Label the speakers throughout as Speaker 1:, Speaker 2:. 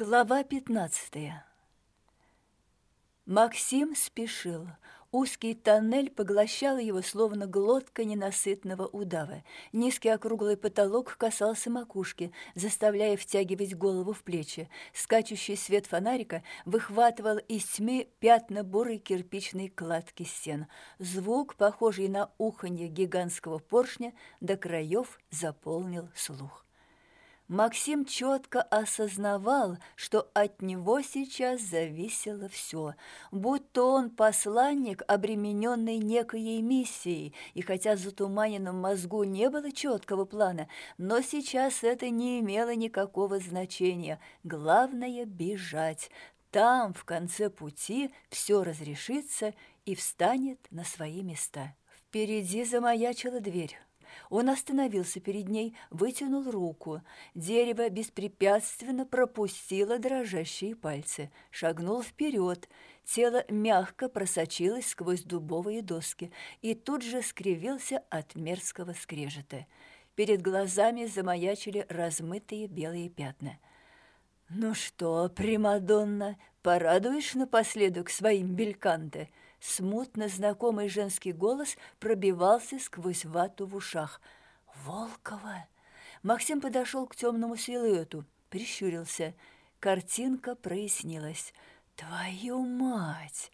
Speaker 1: Глава пятнадцатая. Максим спешил. Узкий тоннель поглощал его, словно глотка ненасытного удава. Низкий округлый потолок касался макушки, заставляя втягивать голову в плечи. Скачущий свет фонарика выхватывал из тьмы пятна бурой кирпичной кладки стен. Звук, похожий на уханье гигантского поршня, до краев заполнил слух. Максим четко осознавал, что от него сейчас зависело все, будто он посланник, обремененный некой миссией, и хотя в затуманенном мозгу не было четкого плана, но сейчас это не имело никакого значения. Главное – бежать. Там, в конце пути, все разрешится и встанет на свои места. Впереди замаячила дверь. Он остановился перед ней, вытянул руку. Дерево беспрепятственно пропустило дрожащие пальцы. Шагнул вперед. Тело мягко просочилось сквозь дубовые доски и тут же скривился от мерзкого скрежета. Перед глазами замаячили размытые белые пятна. «Ну что, Примадонна, порадуешь напоследок своим бельканте?» Смутно знакомый женский голос пробивался сквозь вату в ушах. «Волкова!» Максим подошел к темному силуэту, прищурился. Картинка прояснилась. «Твою мать!»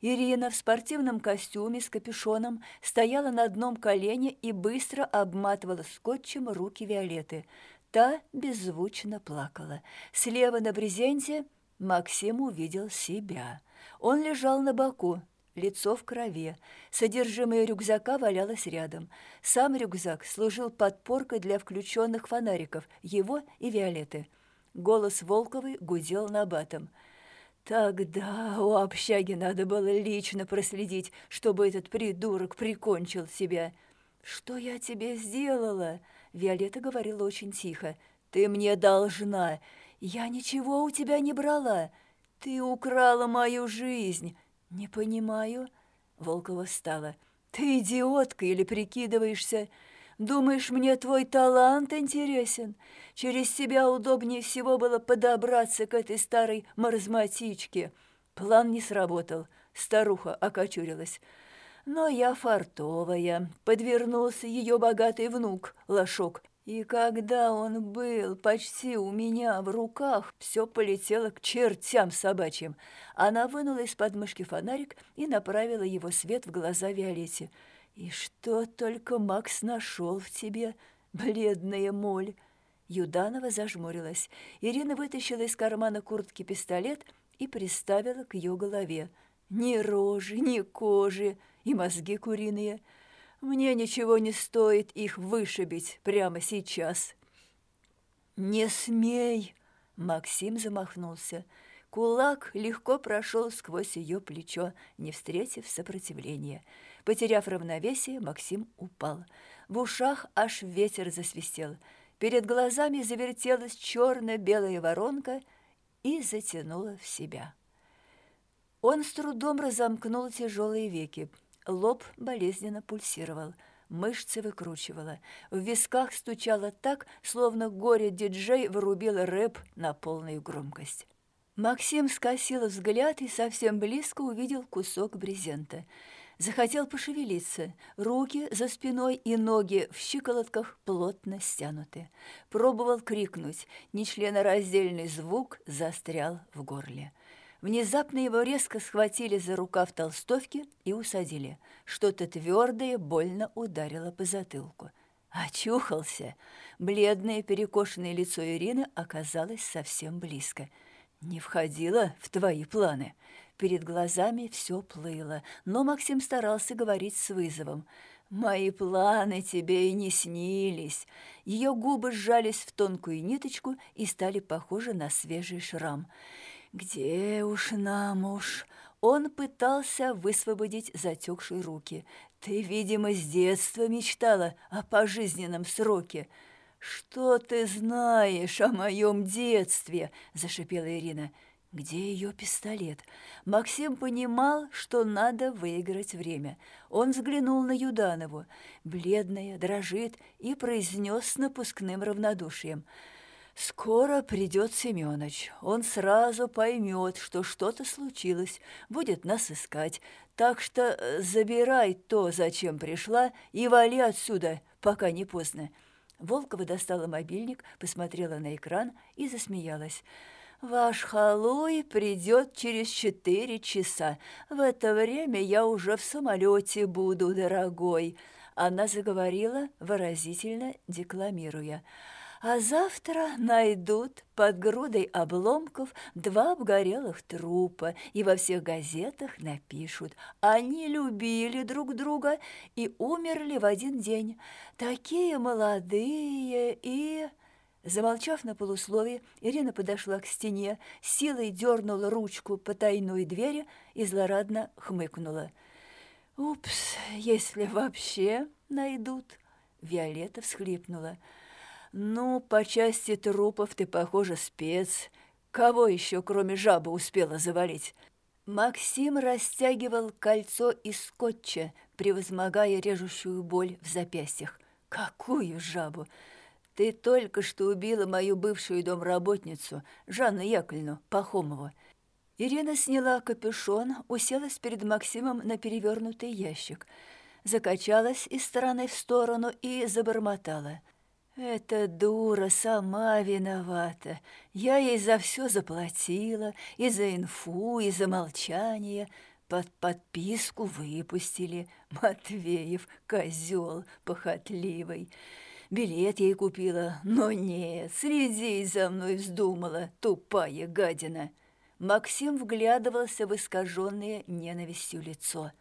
Speaker 1: Ирина в спортивном костюме с капюшоном стояла на одном колене и быстро обматывала скотчем руки Виолеты. Та беззвучно плакала. Слева на брезенте Максим увидел себя. Он лежал на боку, лицо в крови. Содержимое рюкзака валялось рядом. Сам рюкзак служил подпоркой для включенных фонариков, его и Виолетты. Голос Волковой гудел на батом. Тогда у общаги надо было лично проследить, чтобы этот придурок прикончил себя. «Что я тебе сделала?» Виолетта говорила очень тихо. «Ты мне должна. Я ничего у тебя не брала. Ты украла мою жизнь. «Не понимаю», — Волкова встала. «Ты идиотка или прикидываешься? Думаешь, мне твой талант интересен? Через себя удобнее всего было подобраться к этой старой маразматичке. План не сработал, старуха окочурилась. Но я фартовая, подвернулся ее богатый внук, лошок, и когда он был почти у меня в руках, все полетело к чертям собачьим. Она вынула из подмышки фонарик и направила его свет в глаза Виолетте. «И что только Макс нашел в тебе, бледная моль!» Юданова зажмурилась. Ирина вытащила из кармана куртки пистолет и приставила к ее голове. «Ни рожи, ни кожи, и мозги куриные!» Мне ничего не стоит их вышибить прямо сейчас. «Не смей!» — Максим замахнулся. Кулак легко прошел сквозь ее плечо, не встретив сопротивления. Потеряв равновесие, Максим упал. В ушах аж ветер засвистел. Перед глазами завертелась черно-белая воронка и затянула в себя. Он с трудом разомкнул тяжелые веки. Лоб болезненно пульсировал, мышцы выкручивало. В висках стучало так, словно горе-диджей вырубил рэп на полную громкость. Максим скосил взгляд и совсем близко увидел кусок брезента. Захотел пошевелиться. Руки за спиной и ноги в щиколотках плотно стянуты. Пробовал крикнуть. Нечленораздельный звук застрял в горле. Внезапно его резко схватили за рукав толстовки и усадили. Что-то твердое больно ударило по затылку. Очухался. Бледное перекошенное лицо Ирины оказалось совсем близко. «Не входило в твои планы». Перед глазами все плыло, но Максим старался говорить с вызовом. «Мои планы тебе и не снились». Ее губы сжались в тонкую ниточку и стали похожи на свежий шрам. «Где уж нам уж?» Он пытался высвободить затекшие руки. «Ты, видимо, с детства мечтала о пожизненном сроке». «Что ты знаешь о моем детстве?» – зашипела Ирина. Где ее пистолет? Максим понимал, что надо выиграть время. Он взглянул на Юданову. Бледная, дрожит и произнес с напускным равнодушием – Скоро придет Семёныч. Он сразу поймет, что что-то случилось, будет нас искать. Так что э, забирай то, зачем пришла, и вали отсюда, пока не поздно. Волкова достала мобильник, посмотрела на экран и засмеялась. «Ваш халуй придет через четыре часа. В это время я уже в самолете буду, дорогой». Она заговорила, выразительно декламируя – а завтра найдут под грудой обломков два обгорелых трупа и во всех газетах напишут «Они любили друг друга и умерли в один день. Такие молодые и...» Замолчав на полусловие, Ирина подошла к стене, силой дернула ручку по тайной двери и злорадно хмыкнула. «Упс, если вообще найдут!» Виолетта всхлипнула – «Ну, по части трупов ты, похоже, спец. Кого еще, кроме жабы, успела завалить?» Максим растягивал кольцо из скотча, превозмогая режущую боль в запястьях. «Какую жабу? Ты только что убила мою бывшую домработницу, Жанну Яковлевну Пахомову». Ирина сняла капюшон, уселась перед Максимом на перевернутый ящик, закачалась из стороны в сторону и забормотала – эта дура сама виновата. Я ей за все заплатила, и за инфу, и за молчание. Под подписку выпустили. Матвеев, козел похотливый. Билет ей купила, но нет, следить за мной вздумала, тупая гадина. Максим вглядывался в искаженное ненавистью лицо.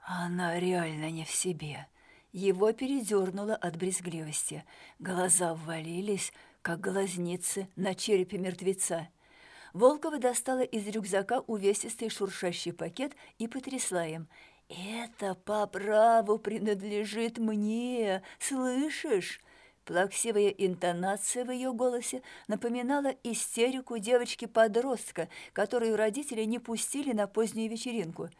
Speaker 1: Она реально не в себе. Его передернуло от брезгливости. Глаза ввалились, как глазницы на черепе мертвеца. Волкова достала из рюкзака увесистый шуршащий пакет и потрясла им. «Это по праву принадлежит мне, слышишь?» Плаксивая интонация в ее голосе напоминала истерику девочки-подростка, которую родители не пустили на позднюю вечеринку.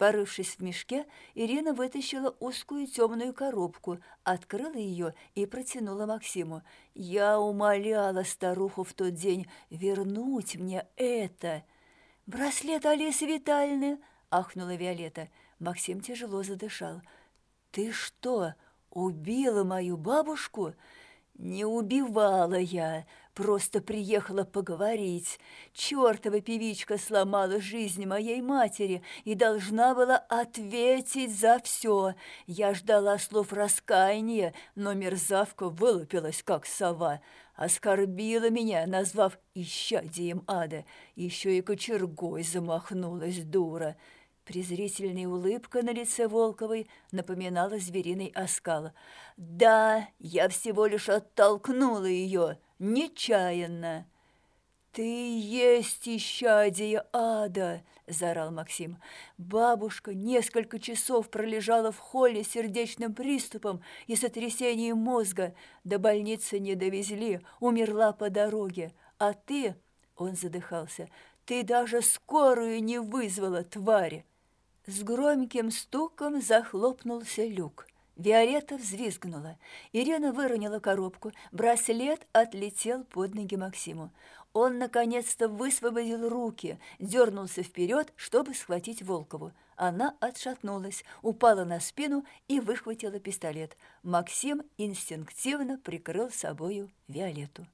Speaker 1: Порывшись в мешке, Ирина вытащила узкую темную коробку, открыла ее и протянула Максиму. «Я умоляла старуху в тот день вернуть мне это!» «Браслет Алисы Витальевны!» — ахнула Виолетта. Максим тяжело задышал. «Ты что, убила мою бабушку?» «Не убивала я, просто приехала поговорить. Чёртова певичка сломала жизнь моей матери и должна была ответить за все. Я ждала слов раскаяния, но мерзавка вылупилась, как сова. Оскорбила меня, назвав исчадием ада. Еще и кочергой замахнулась дура». Презрительная улыбка на лице Волковой напоминала звериный оскал. «Да, я всего лишь оттолкнула ее, нечаянно!» «Ты есть исчадие ада!» – заорал Максим. Бабушка несколько часов пролежала в холле сердечным приступом и сотрясением мозга. До больницы не довезли, умерла по дороге. А ты, – он задыхался, – ты даже скорую не вызвала, тварь. С громким стуком захлопнулся люк. Виолетта взвизгнула. Ирина выронила коробку. Браслет отлетел под ноги Максиму. Он, наконец-то, высвободил руки, дернулся вперед, чтобы схватить Волкову. Она отшатнулась, упала на спину и выхватила пистолет. Максим инстинктивно прикрыл собою Виолетту.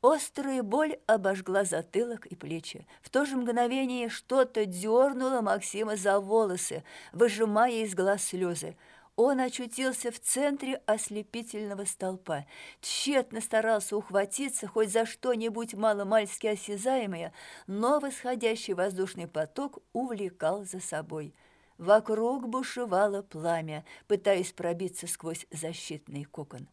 Speaker 1: Острая боль обожгла затылок и плечи. В то же мгновение что-то дернуло Максима за волосы, выжимая из глаз слезы. Он очутился в центре ослепительного столпа. Тщетно старался ухватиться хоть за что-нибудь маломальски осязаемое, но восходящий воздушный поток увлекал за собой. Вокруг бушевало пламя, пытаясь пробиться сквозь защитный кокон.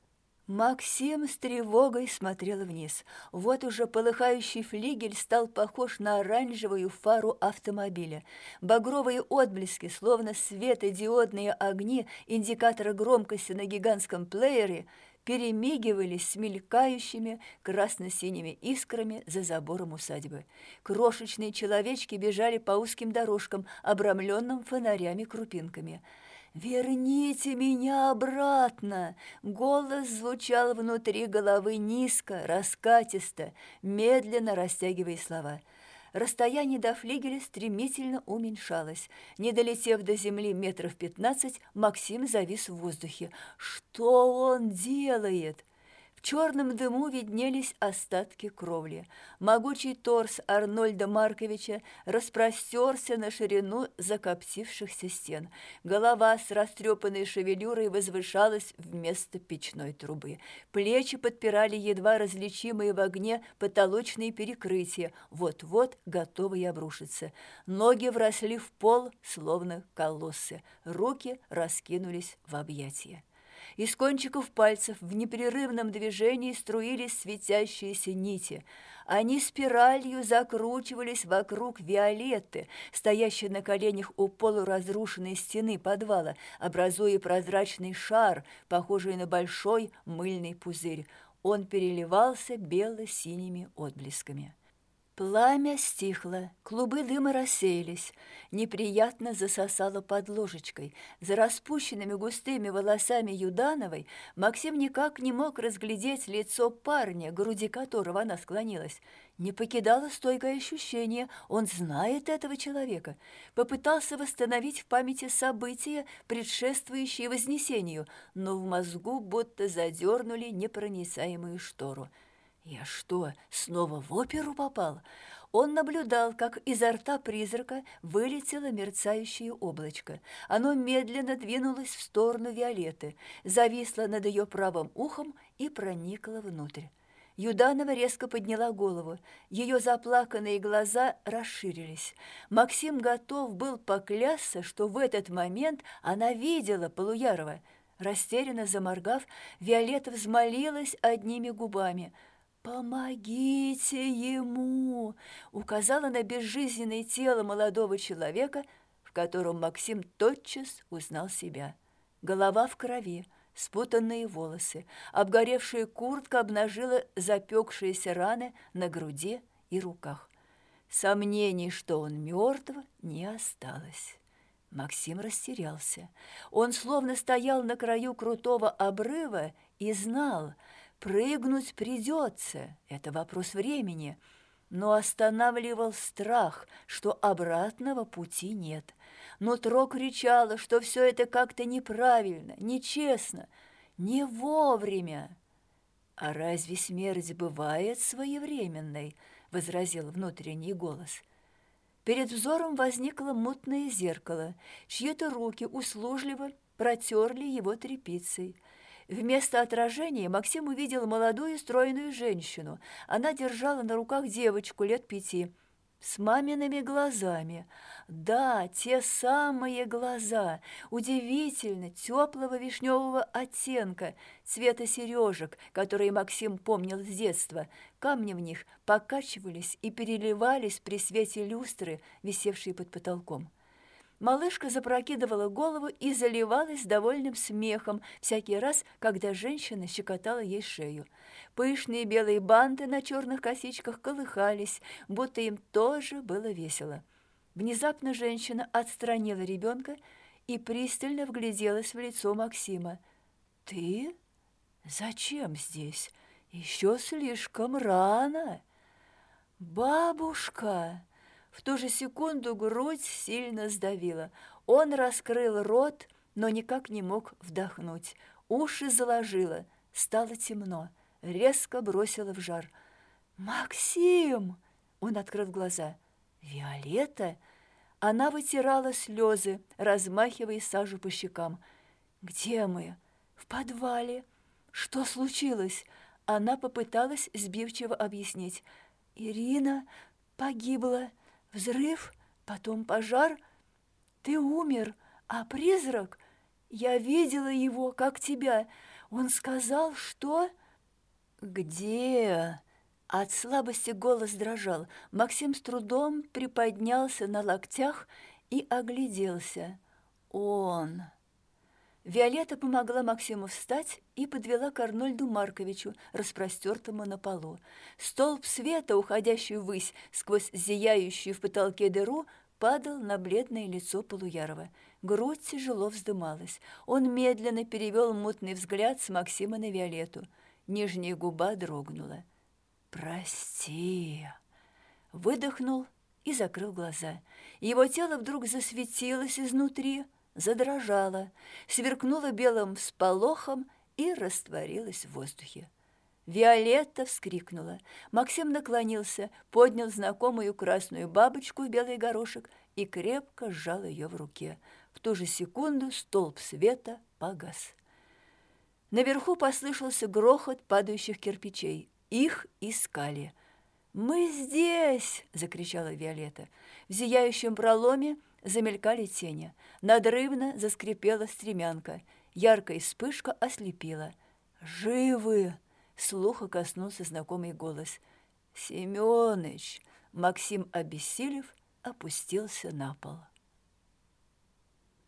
Speaker 1: Максим с тревогой смотрел вниз. Вот уже полыхающий флигель стал похож на оранжевую фару автомобиля. Багровые отблески, словно светодиодные огни индикатора громкости на гигантском плеере, перемигивались с мелькающими красно-синими искрами за забором усадьбы. Крошечные человечки бежали по узким дорожкам, обрамленным фонарями-крупинками – «Верните меня обратно!» Голос звучал внутри головы низко, раскатисто, медленно растягивая слова. Расстояние до флигеля стремительно уменьшалось. Не долетев до земли метров пятнадцать, Максим завис в воздухе. «Что он делает?» Черном дыму виднелись остатки кровли. Могучий торс Арнольда Марковича распростерся на ширину закоптившихся стен. Голова с растрепанной шевелюрой возвышалась вместо печной трубы. Плечи подпирали едва различимые в огне потолочные перекрытия, вот-вот готовые обрушиться. Ноги вросли в пол, словно колоссы. Руки раскинулись в объятия. Из кончиков пальцев в непрерывном движении струились светящиеся нити. Они спиралью закручивались вокруг Виолетты, стоящей на коленях у полуразрушенной стены подвала, образуя прозрачный шар, похожий на большой мыльный пузырь. Он переливался бело-синими отблесками. Пламя стихло, клубы дыма рассеялись, неприятно засосало под ложечкой. За распущенными густыми волосами Юдановой Максим никак не мог разглядеть лицо парня, груди которого она склонилась. Не покидало стойкое ощущение, он знает этого человека. Попытался восстановить в памяти события, предшествующие Вознесению, но в мозгу будто задернули непроницаемую штору. Я что, снова в оперу попал? Он наблюдал, как изо рта призрака вылетело мерцающее облачко. Оно медленно двинулось в сторону Виолетты, зависло над ее правым ухом и проникло внутрь. Юданова резко подняла голову. Ее заплаканные глаза расширились. Максим готов был поклясться, что в этот момент она видела Полуярова. Растерянно заморгав, Виолетта взмолилась одними губами – «Помогите ему!» указала на безжизненное тело молодого человека, в котором Максим тотчас узнал себя. Голова в крови, спутанные волосы, обгоревшая куртка обнажила запекшиеся раны на груди и руках. Сомнений, что он мертв, не осталось. Максим растерялся. Он словно стоял на краю крутого обрыва и знал – Прыгнуть придется, это вопрос времени, но останавливал страх, что обратного пути нет. Нутро кричало, что все это как-то неправильно, нечестно, не вовремя. «А разве смерть бывает своевременной?» — возразил внутренний голос. Перед взором возникло мутное зеркало, чьи-то руки услужливо протерли его тряпицей — Вместо отражения Максим увидел молодую стройную женщину. Она держала на руках девочку лет пяти с мамиными глазами. Да, те самые глаза, удивительно теплого вишневого оттенка, цвета сережек, которые Максим помнил с детства. Камни в них покачивались и переливались при свете люстры, висевшей под потолком. Малышка запрокидывала голову и заливалась довольным смехом всякий раз, когда женщина щекотала ей шею. Пышные белые банты на черных косичках колыхались, будто им тоже было весело. Внезапно женщина отстранила ребенка и пристально вгляделась в лицо Максима. «Ты? Зачем здесь? Еще слишком рано!» «Бабушка!» В ту же секунду грудь сильно сдавила. Он раскрыл рот, но никак не мог вдохнуть. Уши заложило, стало темно, резко бросило в жар. «Максим!» Он открыл глаза. «Виолетта?» Она вытирала слезы, размахивая сажу по щекам. «Где мы?» «В подвале». «Что случилось?» Она попыталась сбивчиво объяснить. «Ирина погибла». Взрыв, потом пожар. Ты умер, а призрак... Я видела его, как тебя. Он сказал, что... Где? От слабости голос дрожал. Максим с трудом приподнялся на локтях и огляделся. Он... Виолетта помогла Максиму встать и подвела к Арнольду Марковичу, распростертому на полу. Столб света, уходящий ввысь сквозь зияющую в потолке дыру, падал на бледное лицо Полуярова. Грудь тяжело вздымалась. Он медленно перевел мутный взгляд с Максима на Виолетту. Нижняя губа дрогнула. «Прости!» Выдохнул и закрыл глаза. Его тело вдруг засветилось изнутри, задрожало, сверкнуло белым всполохом и растворилось в воздухе. Виолетта вскрикнула. Максим наклонился, поднял знакомую красную бабочку в белый горошек и крепко сжал ее в руке. В ту же секунду столб света погас. Наверху послышался грохот падающих кирпичей. Их искали. «Мы здесь!» – закричала Виолетта. В зияющем проломе замелькали тени. Надрывно заскрипела стремянка. Яркая вспышка ослепила. «Живы!» слуха коснулся знакомый голос. «Семёныч!» Максим, обессилев, опустился на пол.